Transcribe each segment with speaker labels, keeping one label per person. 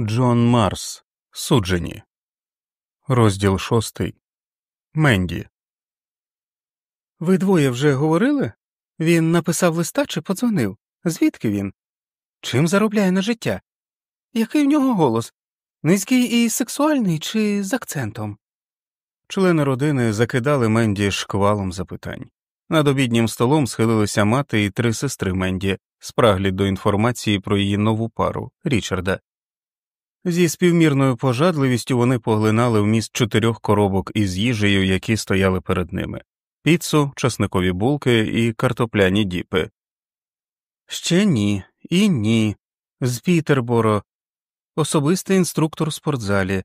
Speaker 1: Джон Марс. Суджені. Розділ шостий. Менді.
Speaker 2: Ви двоє вже говорили? Він написав листа чи подзвонив? Звідки він? Чим заробляє на життя? Який в нього голос? Низький і сексуальний чи з акцентом?
Speaker 1: Члени родини закидали Менді шквалом запитань. Над обіднім столом схилилися мати і три сестри Менді, спраглі до інформації про її нову пару Річарда. Зі співмірною пожадливістю вони поглинали вміст чотирьох коробок із їжею, які стояли перед ними піцу, часникові булки і картопляні діпи.
Speaker 2: Ще ні, і ні. З Пітерборо, особистий інструктор в спортзалі.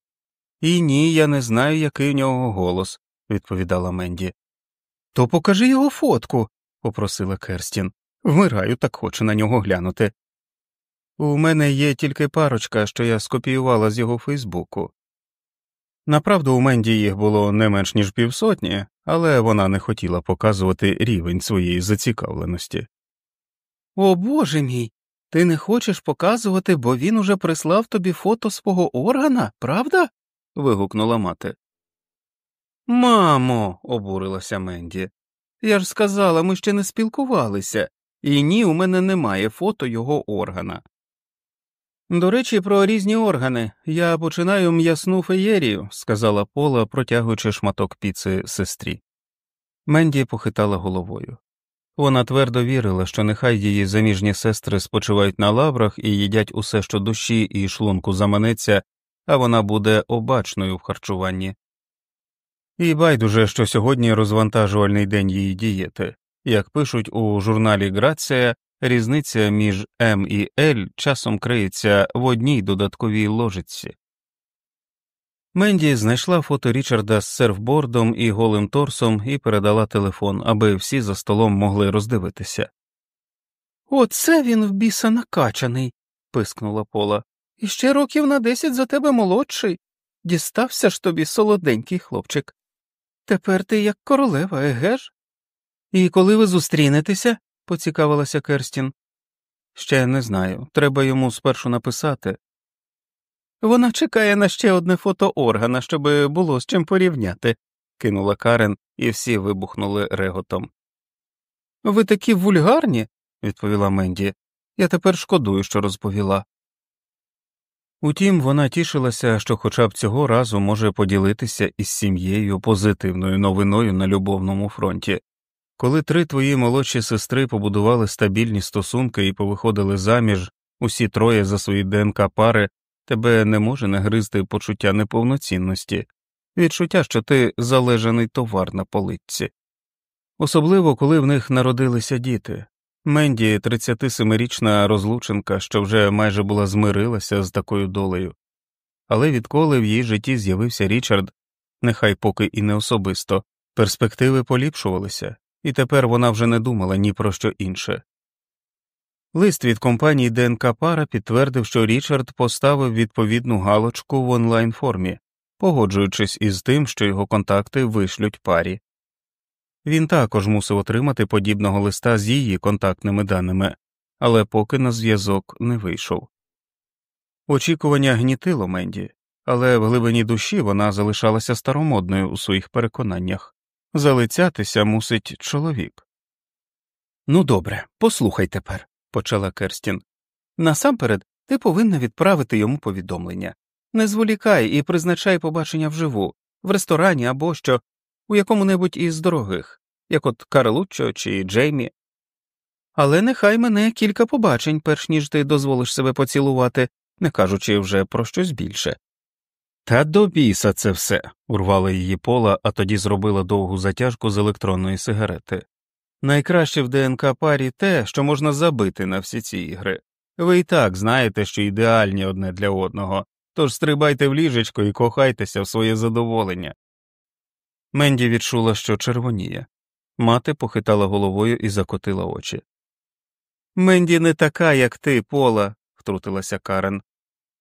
Speaker 2: І ні, я не знаю, який у нього голос, відповідала Менді. То покажи його фотку, попросила Керстін. Вмираю, так хочу на нього глянути. У мене є тільки парочка, що я скопіювала з його Фейсбуку.
Speaker 1: Направду, у Менді їх було не менш ніж півсотні, але вона не хотіла показувати рівень своєї зацікавленості.
Speaker 2: О Боже мій, ти не хочеш показувати, бо він уже прислав тобі фото свого органа, правда? вигукнула мати. Мамо, обурилася Менді. Я ж сказала, ми ще не спілкувалися, і ні, у мене немає фото його органа. До речі, про різні органи. Я починаю м'ясну феєрію, сказала Пола, протягуючи шматок піци сестрі. Менді похитала головою. Вона твердо вірила, що нехай її заміжні сестри спочивають на лаврах і їдять усе, що душі і шлунку заманеться, а вона буде обачною в харчуванні. І байдуже, що сьогодні розвантажувальний день її дієти. Як пишуть у журналі Грація, різниця між М і Л часом криється в одній додатковій ложиці. Менді знайшла фото Річарда з серфбордом і голим торсом і передала телефон, аби всі за столом могли роздивитися. Оце він в біса накачаний, пискнула Пола. І ще років на десять за тебе молодший. Дістався ж тобі солоденький хлопчик. Тепер ти як королева, еге ж? І коли ви зустрінетеся? Поцікавилася Керстін. Ще не знаю. Треба йому спершу написати. Вона чекає на ще одне фото органа, щоб було з чим порівняти, кинула Карен, і всі вибухнули реготом. Ви такі вульгарні, відповіла Менді. Я тепер шкодую, що розповіла. Утім, вона тішилася, що хоча б цього разу може поділитися із сім'єю позитивною новиною на любовному фронті. Коли три твої молодші сестри побудували стабільні стосунки і повиходили заміж, усі троє за свої ДНК пари, тебе не може нагризти почуття неповноцінності, відчуття, що ти залежаний товар на поличці. Особливо коли в них народилися діти. Менді, 37-річна розлученка, що вже майже була змирилася з такою долею, але відколи в її житті з'явився Річард, нехай поки і не особисто, перспективи поліпшувалися, і тепер вона вже не думала ні про що інше. Лист від компанії ДНК Пара підтвердив, що Річард поставив відповідну галочку в онлайн формі, погоджуючись із тим, що його контакти вишлють парі. Він також мусив отримати подібного листа з її контактними даними, але поки на зв'язок не вийшов. Очікування гнітило Менді, але в глибині душі вона залишалася старомодною у своїх переконаннях залицятися мусить чоловік. Ну, добре, послухай тепер, почала Керстін. Насамперед, ти повинна відправити йому повідомлення. Не зволікай і призначай побачення вживу, в ресторані або що, у якому небудь із дорогих, як от Карлуччо чи Джеймі. Але нехай мене кілька побачень, перш ніж ти дозволиш себе поцілувати, не кажучи вже про щось більше. Та до біса це все, урвала її пола, а тоді зробила довгу затяжку з електронної сигарети. Найкраще в ДНК парі те, що можна забити на всі ці ігри. Ви і так знаєте, що ідеальні одне для одного, тож стрибайте в ліжечко і кохайтеся в своє задоволення. Менді відчула, що червоніє. Мати похитала головою і закотила очі. Менді не така, як ти, Пола, втрутилася Карен.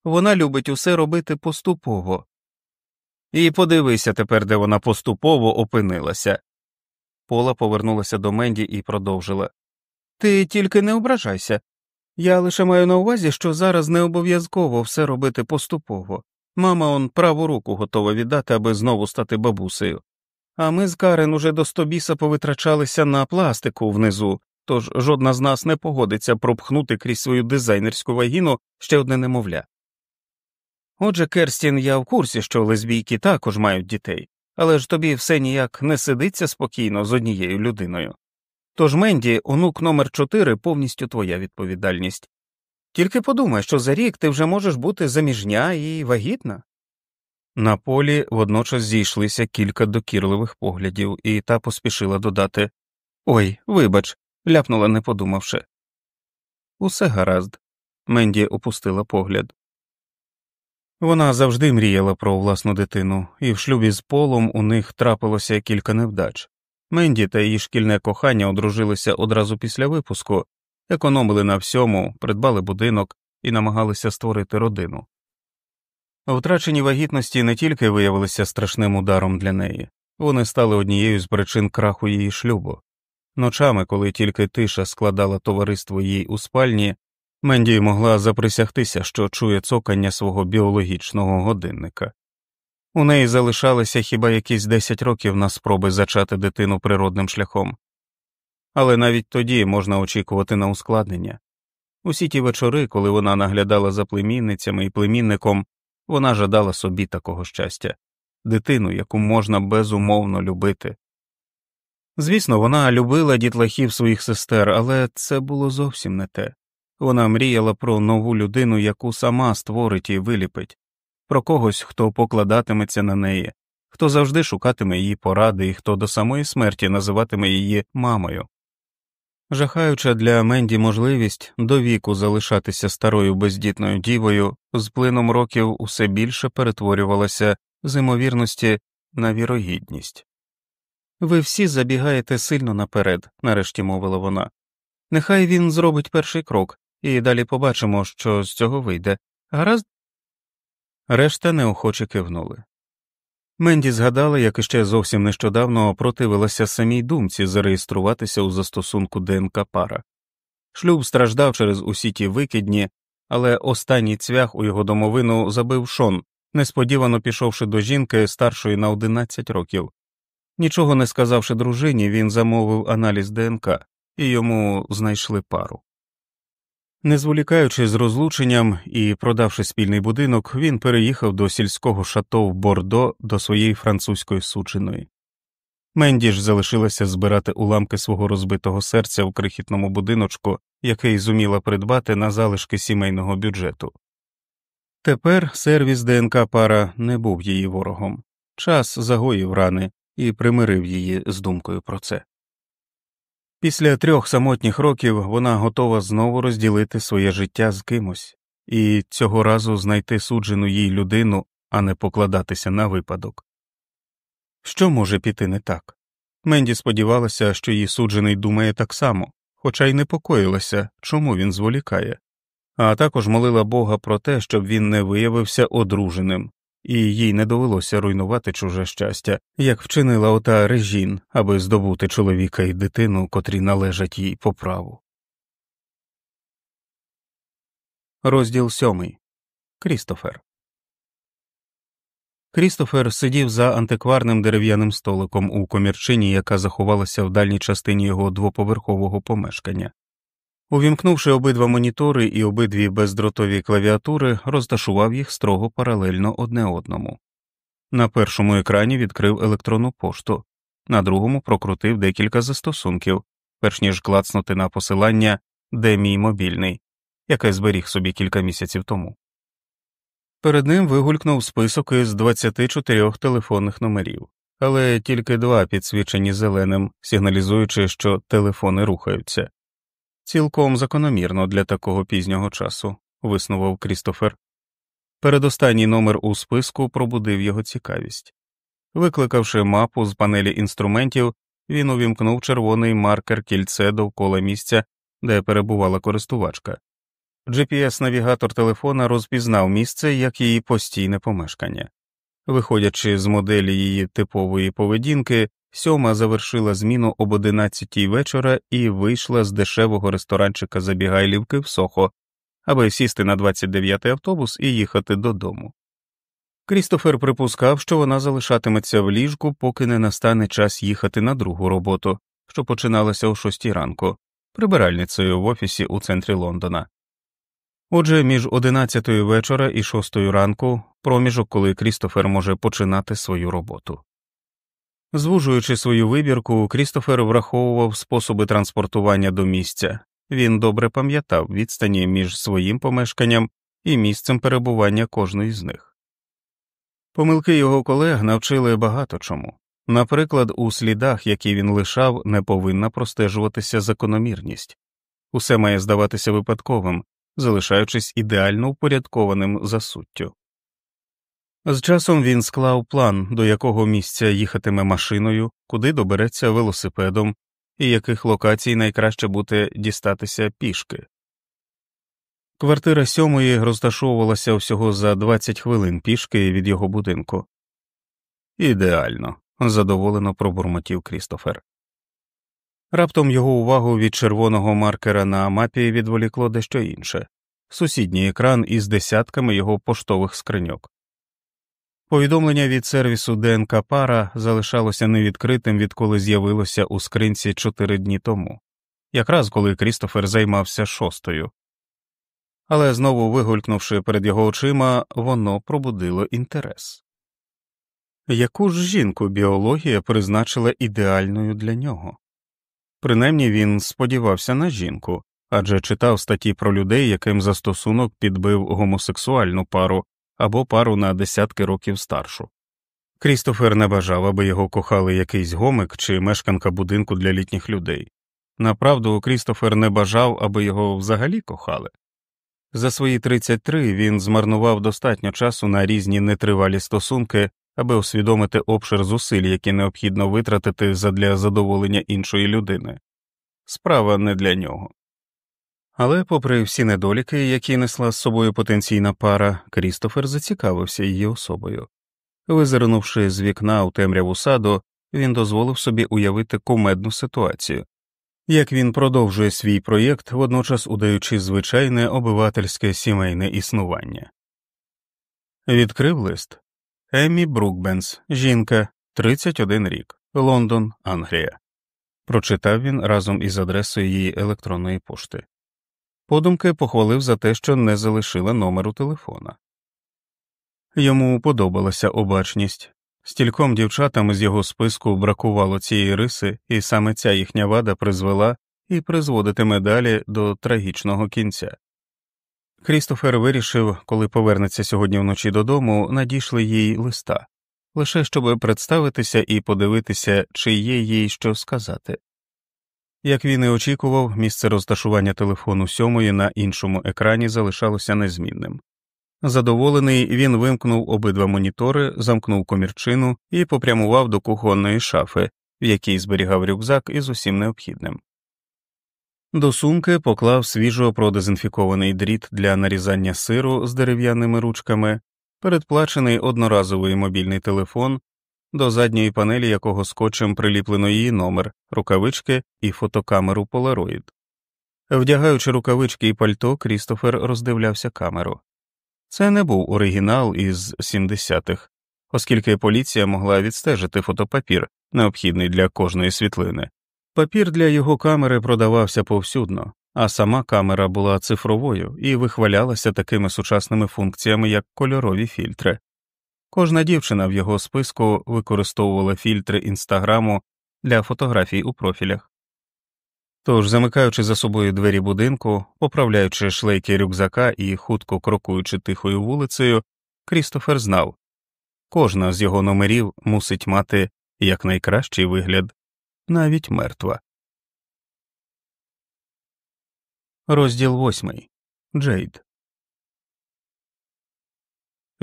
Speaker 2: Вона любить усе робити поступово. І подивися тепер, де вона поступово опинилася. Пола повернулася до Менді і продовжила Ти тільки не ображайся. Я лише маю на увазі, що зараз не обов'язково все робити поступово. Мама он праву руку готова віддати, аби знову стати бабусею. А ми з Карен уже до стобіса повитрачалися на пластику внизу, тож жодна з нас не погодиться пропхнути крізь свою дизайнерську вагіну ще одне немовля. Отже, Керстін, я в курсі, що лесбійки також мають дітей, але ж тобі все ніяк не сидиться спокійно з однією людиною. Тож Менді, онук номер 4 повністю твоя відповідальність. Тільки подумай, що за рік ти вже можеш бути заміжня і вагітна.
Speaker 1: На полі водночас зійшлися кілька докірливих поглядів, і та поспішила додати Ой, вибач, ляпнула, не подумавши. Усе гаразд. Менді опустила погляд. Вона завжди мріяла про власну дитину, і в шлюбі з полом у них трапилося кілька невдач. Менді та її шкільне кохання одружилися одразу після випуску, економили на всьому, придбали будинок і намагалися створити родину. Втрачені вагітності не тільки виявилися страшним ударом для неї, вони стали однією з причин краху її шлюбу. Ночами, коли тільки тиша складала товариство їй у спальні, Менді могла заприсягтися, що чує цокання свого біологічного годинника. У неї залишалося хіба якісь 10 років на спроби зачати дитину природним шляхом, але навіть тоді можна очікувати на ускладнення. Усі ті вечори, коли вона наглядала за племінницями і племінником, вона жадала собі такого щастя, дитину, яку можна безумовно любити. Звісно, вона любила дітлахів своїх сестер, але це було зовсім не те. Вона мріяла про нову людину, яку сама створить і виліпить, про когось, хто покладатиметься на неї, хто завжди шукатиме її поради і хто до самої смерті називатиме її мамою. Жахаюча для Менді можливість до віку залишатися старою бездітною дівою, з плином років усе більше перетворювалася з імовірності на вірогідність. Ви всі забігаєте сильно наперед, нарешті мовила вона. Нехай він зробить перший крок, і далі побачимо, що з цього вийде. Гаразд? Решта неохоче кивнули. Менді згадала, як іще зовсім нещодавно противилася самій думці зареєструватися у застосунку ДНК пара. Шлюб страждав через усі ті викидні, але останній цвях у його домовину забив шон, несподівано пішовши до жінки старшої на 11 років. Нічого не сказавши дружині, він замовив аналіз ДНК, і йому знайшли пару. Не зволікаючи з розлученням і продавши спільний будинок, він переїхав до сільського шато в Бордо до своєї французької сучиної. Менді ж залишилася збирати уламки свого розбитого серця в крихітному будиночку, який зуміла придбати на залишки сімейного бюджету. Тепер сервіс ДНК пара не був її ворогом, час загоїв рани і примирив її з думкою про це. Після трьох самотніх років вона готова знову розділити своє життя з кимось і цього разу знайти суджену їй людину, а не покладатися на випадок. Що може піти не так? Менді сподівалася, що її суджений думає так само, хоча й непокоїлася, чому він зволікає, а також молила Бога про те, щоб він не виявився одруженим, і їй не довелося руйнувати чуже щастя, як вчинила ота режін, аби здобути чоловіка і дитину, котрі належать їй по праву. Розділ сьомий Крістофер Крістофер сидів за антикварним дерев'яним столиком у комірчині, яка заховалася в дальній частині його двоповерхового помешкання. Увімкнувши обидва монітори і обидві бездротові клавіатури, розташував їх строго паралельно одне одному. На першому екрані відкрив електронну пошту, на другому прокрутив декілька застосунків, перш ніж клацнути на посилання, де мій мобільний, яке зберіг собі кілька місяців тому. Перед ним вигулькнув список із 24 телефонних номерів, але тільки два підсвічені зеленим, сигналізуючи, що телефони рухаються. Цілком закономірно для такого пізнього часу, виснував Крістофер. Передостанній номер у списку пробудив його цікавість. Викликавши мапу з панелі інструментів, він увімкнув червоний маркер кільце довкола місця, де перебувала користувачка. gps навігатор телефона розпізнав місце як її постійне помешкання. Виходячи з моделі її типової поведінки, сьома завершила зміну об одинадцятій вечора і вийшла з дешевого ресторанчика Забігайлівки в Сохо, аби сісти на 29-й автобус і їхати додому. Крістофер припускав, що вона залишатиметься в ліжку, поки не настане час їхати на другу роботу, що починалася о шостій ранку, прибиральницею в офісі у центрі Лондона. Отже, між одинадцятою вечора і шостою ранку проміжок, коли Крістофер може починати свою роботу. Звужуючи свою вибірку, Крістофер враховував способи транспортування до місця, він добре пам'ятав відстані між своїм помешканням і місцем перебування кожної з них. Помилки його колег навчили багато чому. Наприклад, у слідах, які він лишав, не повинна простежуватися закономірність, усе має здаватися випадковим, залишаючись ідеально упорядкованим за суттю. З часом він склав план, до якого місця їхатиме машиною, куди добереться велосипедом і яких локацій найкраще буде дістатися пішки. Квартира сьомої розташовувалася всього за 20 хвилин пішки від його будинку. Ідеально, задоволено пробурмотів Крістофер. Раптом його увагу від червоного маркера на мапі відволікло дещо інше сусідній екран із десятками його поштових скриньок. Повідомлення від сервісу ДНК Пара залишалося невідкритим, відколи з'явилося у скринці чотири дні тому, якраз коли Крістофер займався шостою. Але знову вигулькнувши перед його очима, воно пробудило інтерес. Яку ж жінку біологія призначила ідеальною для нього? Принаймні він сподівався на жінку адже читав статті про людей, яким застосунок підбив гомосексуальну пару або пару на десятки років старшу. Крістофер не бажав, аби його кохали якийсь гомик чи мешканка будинку для літніх людей. Направду, Крістофер не бажав, аби його взагалі кохали. За свої 33 він змарнував достатньо часу на різні нетривалі стосунки, аби усвідомити обшир зусиль, які необхідно витратити задля задоволення іншої людини. Справа не для нього. Але, попри всі недоліки, які несла з собою потенційна пара, Крістофер зацікавився її особою. Визирнувши з вікна у темряву саду, він дозволив собі уявити кумедну ситуацію, як він продовжує свій проєкт, водночас удаючи звичайне обивательське сімейне існування. Відкрив лист Еммі Брукбенс, жінка, 31 рік, Лондон, Англія. Прочитав він разом із адресою її електронної пошти. Подумки похвалив за те, що не залишила номеру телефона. Йому подобалася обачність. Стільком дівчатам з його списку бракувало цієї риси, і саме ця їхня вада призвела і призводитиме далі до трагічного кінця. Крістофер вирішив, коли повернеться сьогодні вночі додому, надійшли їй листа, лише щоб представитися і подивитися, чи є їй що сказати. Як він і очікував, місце розташування телефону сьомої на іншому екрані залишалося незмінним. Задоволений, він вимкнув обидва монітори, замкнув комірчину і попрямував до кухонної шафи, в якій зберігав рюкзак із усім необхідним. До сумки поклав свіжо продезінфікований дріт для нарізання сиру з дерев'яними ручками, передплачений одноразовий мобільний телефон до задньої панелі якого скотчем приліплено її номер, рукавички і фотокамеру Polaroid. Вдягаючи рукавички і пальто, Крістофер роздивлявся камеру. Це не був оригінал із 70-х, оскільки поліція могла відстежити фотопапір, необхідний для кожної світлини. Папір для його камери продавався повсюдно, а сама камера була цифровою і вихвалялася такими сучасними функціями, як кольорові фільтри. Кожна дівчина в його списку використовувала фільтри інстаграму для фотографій у профілях. Тож, замикаючи за собою двері будинку, поправляючи шлейки рюкзака і хутко крокуючи тихою вулицею, Крістофер знав кожна з його номерів мусить мати якнайкращий вигляд, навіть мертва. Розділ восьмий Джейд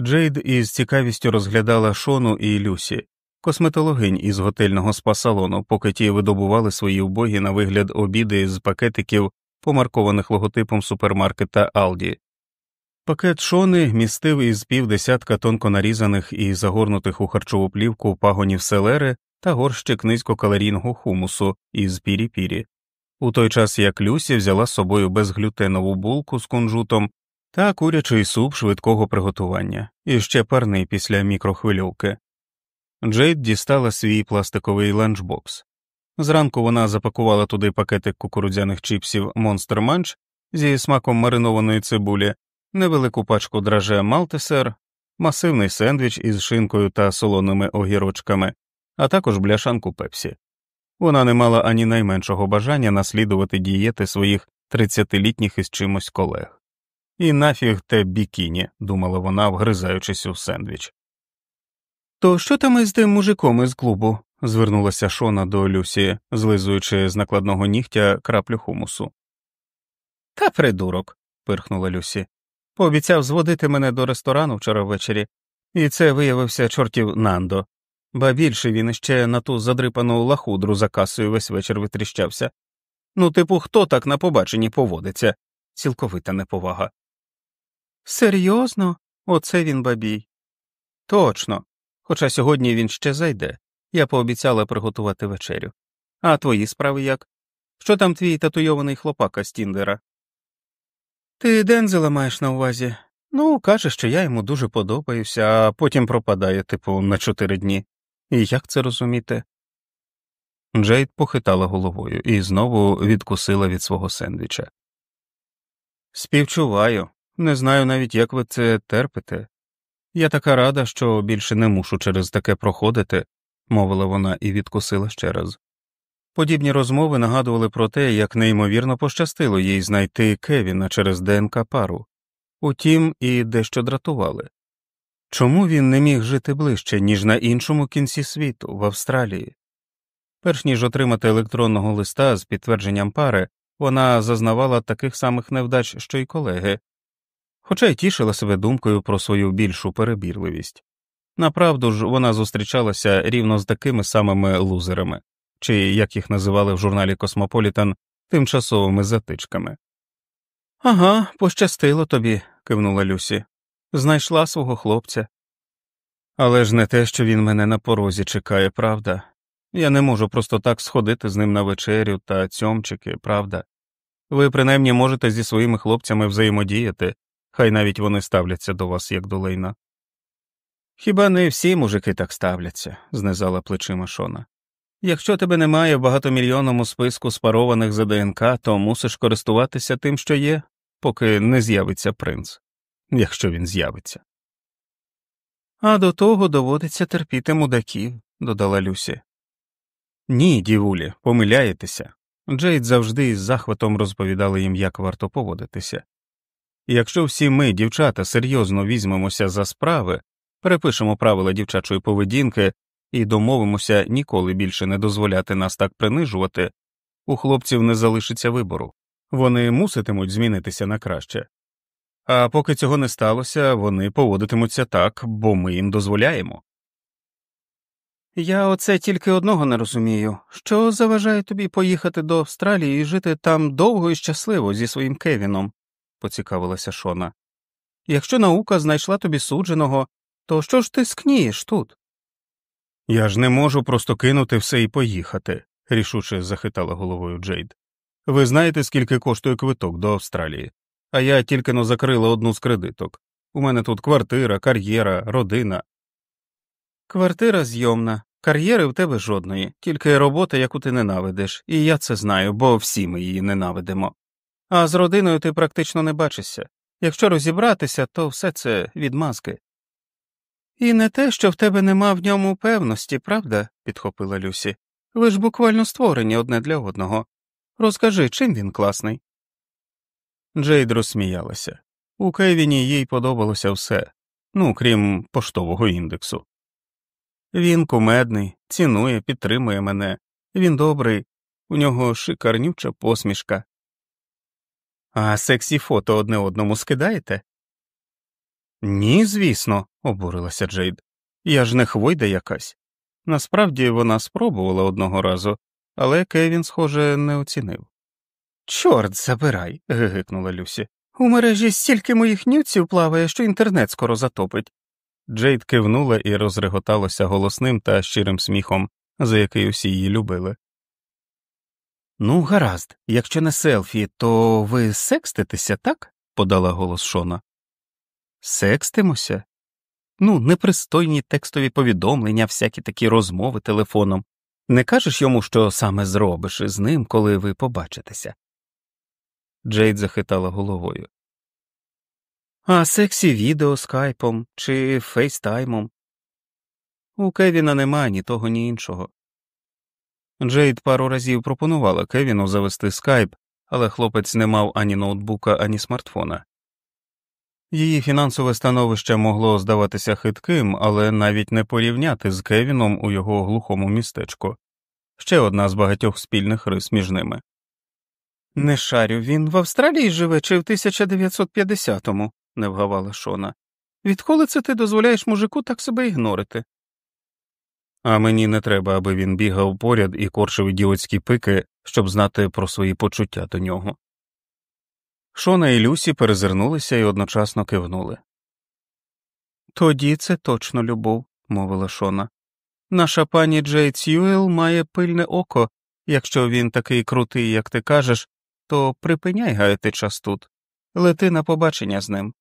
Speaker 1: Джейд із цікавістю розглядала Шону і Люсі, косметологинь із готельного спа-салону, поки ті видобували свої убогі на вигляд обіди з пакетиків, помаркованих логотипом супермаркета Алді. Пакет Шони містив із півдесятка тонко нарізаних і загорнутих у харчову плівку пагонів селери та горщик низькокалорійного хумусу із пірі-пірі, у той час як Люсі взяла з собою безглютенову булку з кунжутом та курячий суп швидкого приготування і ще парний після мікрохвильовки. Джейд дістала свій пластиковий ланчбокс. Зранку вона запакувала туди пакетик кукурудзяних чіпсів Monster Munch зі смаком маринованої цибулі, невелику пачку драже Малтесер, масивний сендвіч із шинкою та солоними огірочками, а також бляшанку пепсі. Вона не мала ані найменшого бажання наслідувати дієти своїх тридцятилітніх із чимось колег. І нафіг те бікіні, думала вона, вгризаючись у сендвіч.
Speaker 2: То що там із тим мужиком із клубу? звернулася Шона до Люсі, злизуючи з накладного нігтя краплю хумусу. Та придурок, пирхнула Люсі. Пообіцяв зводити мене до ресторану вчора ввечері, і це виявився чортів Нандо, ба більше він іще на ту задрипану лахудру за касою весь вечір витріщався. Ну, типу, хто так на побаченні поводиться? Цілковита неповага. Серйозно? Оце він бабій. Точно. Хоча сьогодні він ще зайде. Я пообіцяла приготувати вечерю. А твої справи як? Що там твій татуйований хлопака з Тіндера? Ти Дензела маєш на увазі? Ну, каже, що я йому дуже подобаюся, а потім пропадає, типу, на чотири дні. І як це розуміти?
Speaker 1: Джейд похитала головою і знову відкусила від свого сендвіча.
Speaker 2: Співчуваю, не знаю навіть, як ви це терпите. Я така рада, що більше не мушу через таке проходити, мовила вона і відкусила ще раз. Подібні розмови нагадували про те, як неймовірно пощастило їй знайти Кевіна через ДНК пару, утім, і дещо дратували. Чому він не міг жити ближче, ніж на іншому кінці світу, в Австралії? Перш ніж отримати електронного листа з підтвердженням пари, вона зазнавала таких самих невдач, що й колеги, хоча й тішила себе думкою про свою більшу перебірливість. Направду ж вона зустрічалася рівно з такими самими лузерами, чи як їх називали в журналі Космополітан, тимчасовими затичками. Ага, пощастило тобі, кивнула Люсі. Знайшла свого хлопця. Але ж не те, що він мене на порозі чекає, правда. Я не можу просто так сходити з ним на вечерю та цьомчики, правда. Ви принаймні можете зі своїми хлопцями взаємодіяти, хай навіть вони ставляться до вас як до лейна. Хіба не всі мужики так ставляться, знизала плечима Шона. Якщо тебе немає в багатомільйонному списку спарованих за ДНК, то мусиш користуватися тим, що є, поки не з'явиться принц, якщо він з'явиться. А до того доводиться терпіти мудаків, додала Люсі. Ні, дівулі, помиляєтеся. Джейд завжди із захватом розповідали їм, як варто поводитися. Якщо всі ми, дівчата, серйозно візьмемося за справи, перепишемо правила дівчачої поведінки і домовимося ніколи більше не дозволяти нас так принижувати, у хлопців не залишиться вибору, вони муситимуть змінитися на краще. А поки цього не сталося, вони поводитимуться так, бо ми їм дозволяємо. Я оце тільки одного не розумію що заважає тобі поїхати до Австралії і жити там довго і щасливо зі своїм Кевіном, поцікавилася Шона. Якщо наука знайшла тобі судженого, то що ж ти скнієш тут? Я ж не можу просто кинути все і поїхати, рішуче захитала головою Джейд. Ви знаєте, скільки коштує квиток до Австралії, а я тільки но закрила одну з кредиток. У мене тут квартира, кар'єра, родина. Квартира зйомна, кар'єри в тебе жодної, тільки робота, яку ти ненавидиш, і я це знаю, бо всі ми її ненавидимо. А з родиною ти практично не бачишся. Якщо розібратися, то все це відмазки. І не те, що в тебе нема в ньому певності, правда? підхопила Люсі. Ви ж буквально створені одне для одного. Розкажи, чим він класний. Джейд розсміялася. У Кевіні їй подобалося все, ну крім поштового індексу. Він кумедний, цінує, підтримує мене, він добрий, у нього шикарнюча посмішка. А сексі фото одне одному скидаєте? Ні, звісно, обурилася Джейд. Я ж не хвойда якась. Насправді вона спробувала одного разу, але Кевін, схоже, не оцінив. Чорт забирай. гигикнула Люсі. У мережі стільки моїх нюців плаває, що інтернет скоро затопить. Джейд кивнула і розреготалася голосним та щирим сміхом,
Speaker 1: за який усі її любили.
Speaker 2: Ну, гаразд, якщо не селфі, то ви секститеся, так? подала голос Шона. Секстимося? Ну, непристойні текстові повідомлення, всякі такі розмови телефоном. Не кажеш йому, що саме зробиш із ним, коли ви побачитеся? Джейд захитала головою. А сексі відео скайпом чи фейстаймом? У Кевіна немає ні того, ні іншого. Джейд пару разів пропонувала Кевіну завести скайп, але хлопець не мав ані ноутбука, ані смартфона. Її фінансове становище могло здаватися хитким, але навіть не порівняти з Кевіном у його глухому містечку ще одна з багатьох спільних рис між ними. Не шарю, він в Австралії живе чи в 1950-му, не вгавала Шона. Відколи це ти дозволяєш мужику так себе ігнорити? А мені не треба, аби він бігав поряд і корчив ідіотські пики, щоб знати про свої почуття до нього. Шона і Люсі перезирнулися і одночасно кивнули. Тоді це точно любов, мовила Шона. Наша пані Джей Цюел має пильне око, якщо він такий крутий, як ти кажеш, то припиняй гаяти час тут, лети на побачення з ним.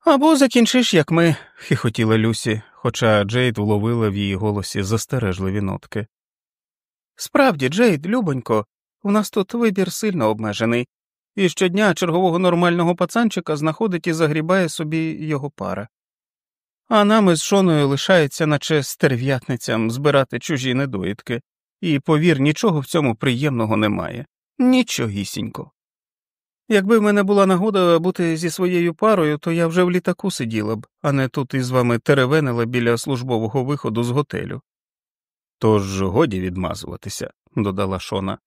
Speaker 2: Або закінчиш, як ми, хихотіла Люсі, хоча Джейд вловила в її голосі застережливі нотки. Справді, Джейд, любонько, у нас тут вибір сильно обмежений, і щодня чергового нормального пацанчика знаходить і загрібає собі його пара. А нам із Шоною лишається, наче стерв'ятницям, збирати чужі недоїдки, і, повір, нічого в цьому приємного немає. Нічогісінько. Якби в мене була нагода бути зі своєю парою, то я вже в літаку сиділа б, а не тут із вами теревенила біля службового виходу з готелю. Тож годі відмазуватися, додала Шона.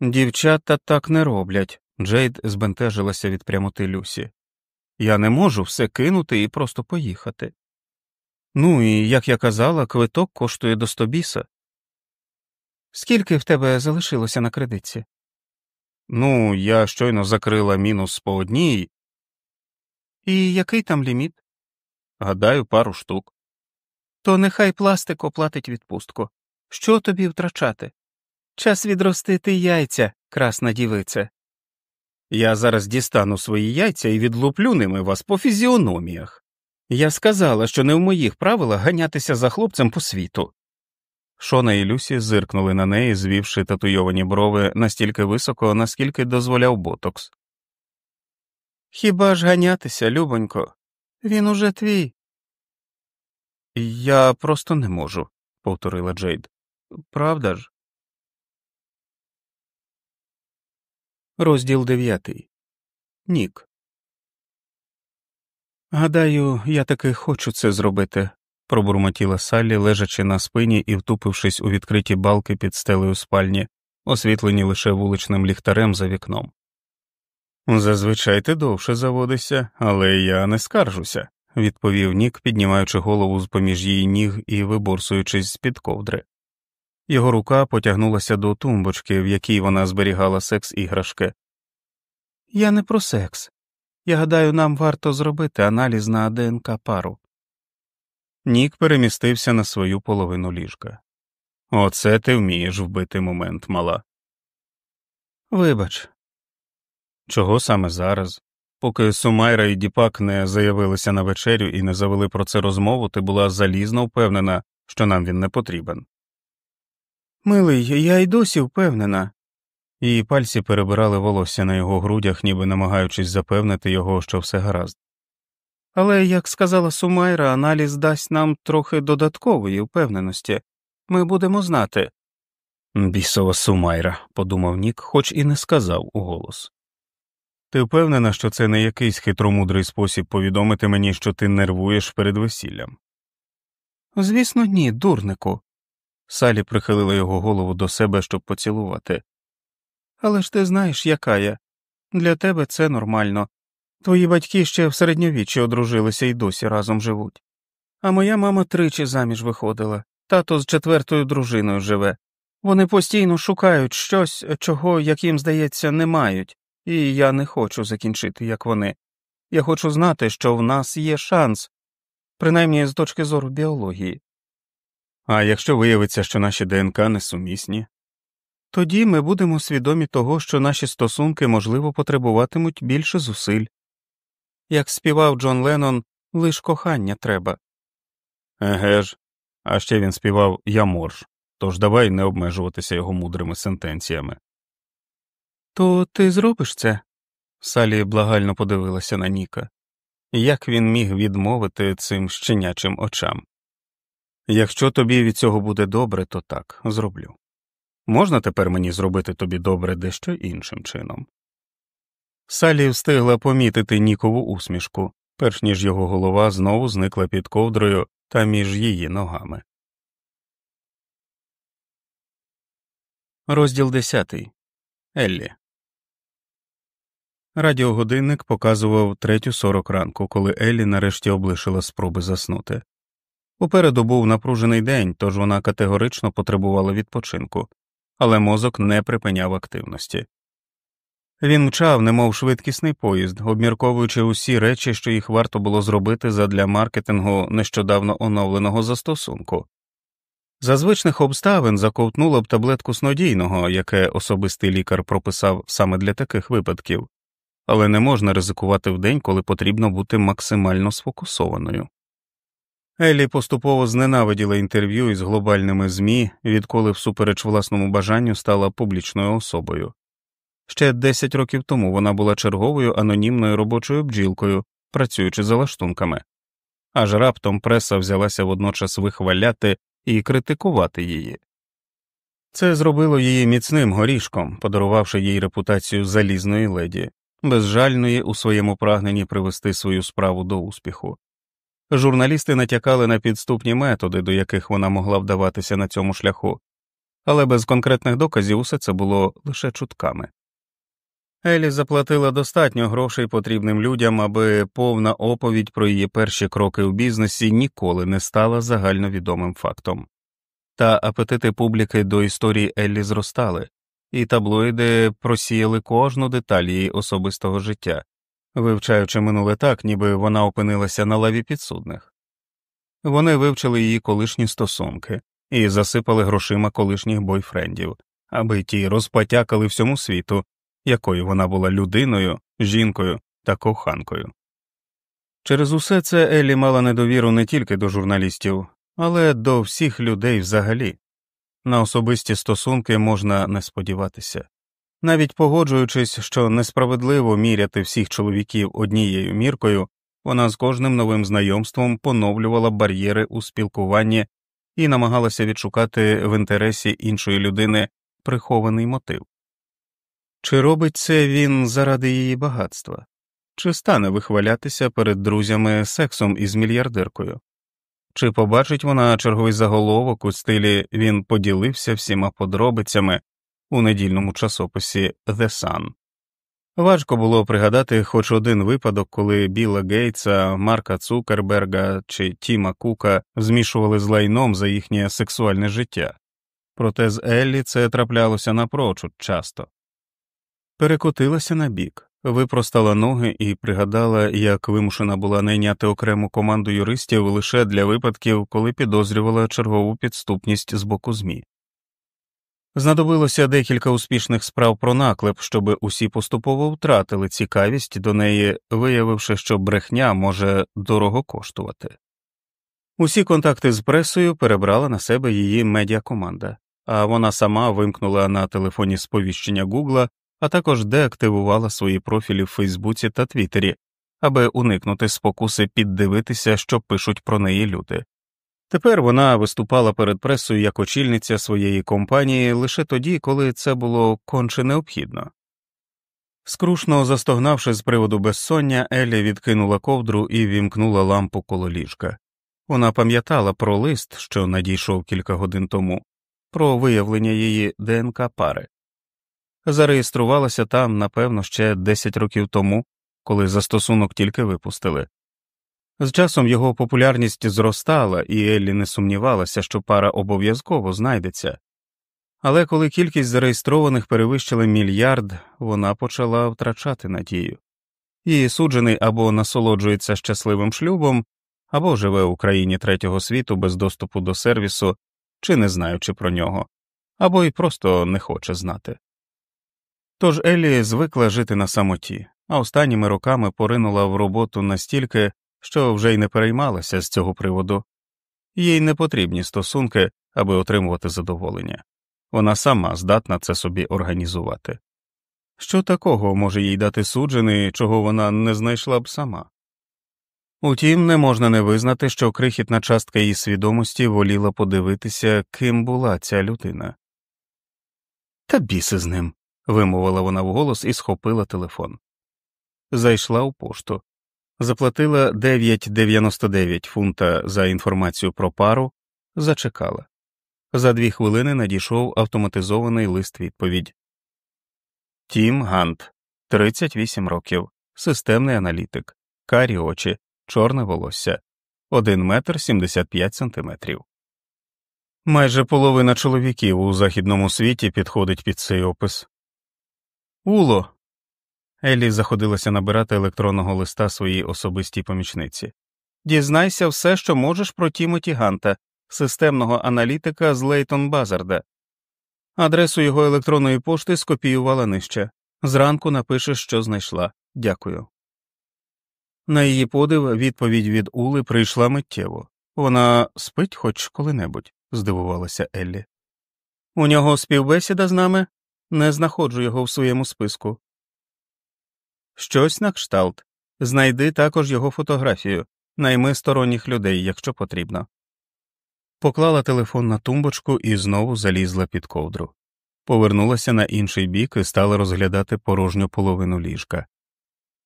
Speaker 2: Дівчата так не роблять. Джейд збентежилася від прямоти Люсі. Я не можу все кинути і просто поїхати. Ну і, як я казала, квиток коштує до стобіса. Скільки в тебе залишилося на кредитці? Ну, я щойно закрила мінус по одній. І який там ліміт? Гадаю, пару штук. То нехай пластик оплатить відпустку. Що тобі втрачати? Час відростити яйця, красна дівице. Я зараз дістану свої яйця і відлуплю ними вас по фізіономіях. Я сказала, що не в моїх правилах ганятися за хлопцем по світу. Шона і Люсі зиркнули на неї, звівши татуйовані брови настільки високо, наскільки дозволяв ботокс. Хіба ж ганятися, любонько? Він уже твій. Я просто не можу, повторила Джейд. Правда ж? Розділ дев'ятий. Нік. Гадаю, я таки хочу це зробити, пробурмотіла Саллі, лежачи на спині і втупившись у відкриті балки під стелею спальні, освітлені лише вуличним ліхтарем за вікном. Зазвичай ти довше заводишся, але я не скаржуся, відповів Нік, піднімаючи голову з поміж її ніг і виборсуючись з під ковдри. Його рука потягнулася до тумбочки, в якій вона зберігала секс іграшки. Я не про секс. Я гадаю, нам варто зробити аналіз на ДНК пару. Нік перемістився на свою половину ліжка. Оце ти вмієш вбити момент, мала. Вибач, чого саме зараз? Поки Сумайра і Діпак не заявилися на вечерю і не завели про це розмову, ти була залізно впевнена, що нам він не потрібен. Милий, я й досі впевнена. Її пальці перебирали волосся на його грудях, ніби намагаючись запевнити його, що все гаразд. Але, як сказала Сумайра, аналіз дасть нам трохи додаткової впевненості ми будемо знати. Бісова Сумайра, подумав Нік, хоч і не сказав уголос. Ти впевнена, що це не якийсь хитромудрий спосіб повідомити мені, що ти нервуєш перед весіллям? Звісно, ні, дурнику. Салі прихилила його голову до себе, щоб поцілувати. Але ж ти знаєш, яка я. Для тебе це нормально. Твої батьки ще в середньовіччі одружилися і досі разом живуть. А моя мама тричі заміж виходила, тато з четвертою дружиною живе. Вони постійно шукають щось, чого, як їм здається, не мають, і я не хочу закінчити, як вони. Я хочу знати, що в нас є шанс, принаймні з точки зору біології.
Speaker 1: А якщо виявиться, що наші ДНК несумісні,
Speaker 2: тоді ми будемо свідомі того, що наші стосунки, можливо, потребуватимуть більше зусиль. Як співав Джон Леннон, лиш кохання треба.
Speaker 1: Еге ж, а ще він співав Я морж, тож давай не обмежуватися його мудрими сентенціями.
Speaker 2: То ти зробиш це? Салі благально подивилася на Ніка. Як він міг відмовити цим щенячим очам?
Speaker 1: Якщо тобі від цього буде добре, то так, зроблю. Можна тепер мені зробити тобі добре дещо іншим чином? Салі встигла помітити Нікову усмішку, перш ніж його голова знову зникла під ковдрою та між її ногами. Розділ десятий. Еллі. Радіогодинник показував третю сорок ранку, коли Еллі нарешті облишила спроби заснути. Упереду був напружений день, тож вона категорично потребувала відпочинку, але мозок не припиняв активності. Він мчав, немов швидкісний поїзд, обмірковуючи усі речі, що їх варто було зробити задля маркетингу нещодавно оновленого застосунку. За звичних обставин заковтнуло б таблетку снодійного, яке особистий лікар прописав саме для таких випадків, але не можна ризикувати в день, коли потрібно бути максимально сфокусованою. Еллі поступово зненавиділа інтерв'ю із глобальними ЗМІ, відколи всупереч власному бажанню стала публічною особою. Ще 10 років тому вона була черговою анонімною робочою бджілкою, працюючи за лаштунками, аж раптом преса взялася водночас вихваляти і критикувати її. Це зробило її міцним горішком, подарувавши їй репутацію залізної леді, безжальної у своєму прагненні привести свою справу до успіху. Журналісти натякали на підступні методи, до яких вона могла вдаватися на цьому шляху, але без конкретних доказів усе це було лише чутками. Елі заплатила достатньо грошей потрібним людям, аби повна оповідь про її перші кроки у бізнесі ніколи не стала загальновідомим фактом. Та апетити публіки до історії Еллі зростали, і таблоїди просіяли кожну деталь її особистого життя, вивчаючи минуле так, ніби вона опинилася на лаві підсудних. Вони вивчили її колишні стосунки і засипали грошима колишніх бойфрендів, аби ті розпотякали всьому світу, якою вона була людиною, жінкою та коханкою. Через усе це Еллі мала недовіру не тільки до журналістів, але до всіх людей взагалі. На особисті стосунки можна не сподіватися. Навіть погоджуючись, що несправедливо міряти всіх чоловіків однією міркою, вона з кожним новим знайомством поновлювала бар'єри у спілкуванні і намагалася відшукати в інтересі іншої людини прихований мотив. Чи робить це він заради її багатства, чи стане вихвалятися перед друзями сексом із мільярдеркою, чи побачить вона черговий заголовок у стилі він поділився всіма подробицями у недільному часописі The Sun. Важко було пригадати хоч один випадок, коли Біла Гейтса, Марка Цукерберга чи Тіма Кука змішували з лайном за їхнє сексуальне життя, проте з Еллі це траплялося напрочуд часто. Перекотилася на бік, випростала ноги і пригадала, як вимушена була найняти окрему команду юристів лише для випадків, коли підозрювала чергову підступність з боку ЗМІ. Знадобилося декілька успішних справ про наклеп, щоб усі поступово втратили цікавість до неї, виявивши, що брехня може дорого коштувати. Усі контакти з пресою перебрала на себе її медіакоманда, а вона сама вимкнула на телефоні сповіщення Гугла, а також деактивувала свої профілі в Фейсбуці та Твіттері, аби уникнути спокуси піддивитися, що пишуть про неї люди. Тепер вона виступала перед пресою як очільниця своєї компанії лише тоді, коли це було конче необхідно. Скрушно застогнавши з приводу безсоння, Елі відкинула ковдру і вімкнула лампу коло ліжка. Вона пам'ятала про лист, що надійшов кілька годин тому, про виявлення її ДНК пари. Зареєструвалася там, напевно, ще 10 років тому, коли застосунок тільки випустили. З часом його популярність зростала, і Еллі не сумнівалася, що пара обов'язково знайдеться. Але коли кількість зареєстрованих перевищила мільярд, вона почала втрачати надію. Її суджений або насолоджується щасливим шлюбом, або живе у країні третього світу без доступу до сервісу, чи не знаючи про нього, або й просто не хоче знати. Тож Еллі звикла жити на самоті, а останніми роками поринула в роботу настільки, що вже й не переймалася з цього приводу, їй не потрібні стосунки, аби отримувати задоволення, вона сама здатна це собі організувати. Що такого може їй дати суджений, чого вона не знайшла б сама? Утім, не можна не визнати, що крихітна частка її свідомості воліла подивитися, ким була ця людина. Та біси з ним, вимовила вона вголос і схопила телефон. Зайшла у пошту, заплатила 9,99 фунта за інформацію про пару, зачекала. За дві хвилини надійшов автоматизований лист відповідь. Тім Гант, 38 років, системний аналітик, карі очі, чорне волосся, 1 метр 75 сантиметрів. Майже половина чоловіків у західному світі підходить під цей опис. Уло. Еллі заходилася набирати електронного листа своїй особистій помічниці. Дізнайся все, що можеш про Тімоті Ганта, системного аналітика з Лейтон Базарда. Адресу його електронної пошти скопіювала нижче. Зранку напишеш, що знайшла. Дякую. На її подив відповідь від Ули прийшла миттєво. Вона спить хоч коли-небудь, здивувалася Еллі. У нього співбесіда з нами не знаходжу його в своєму списку. Щось на кшталт. Знайди також його фотографію, найми сторонніх людей, якщо потрібно. Поклала телефон на тумбочку і знову залізла під ковдру. Повернулася на інший бік і стала розглядати порожню половину ліжка.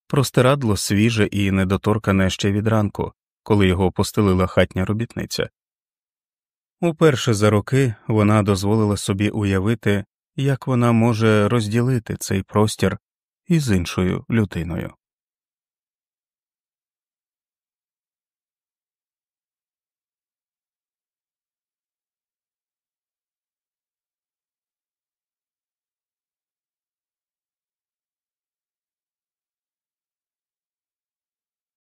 Speaker 1: Простирадло свіже і недоторкане ще від ранку, коли його постелила хатня робітниця. Уперше за роки вона дозволила собі уявити, як вона може розділити цей простір із іншою людиною.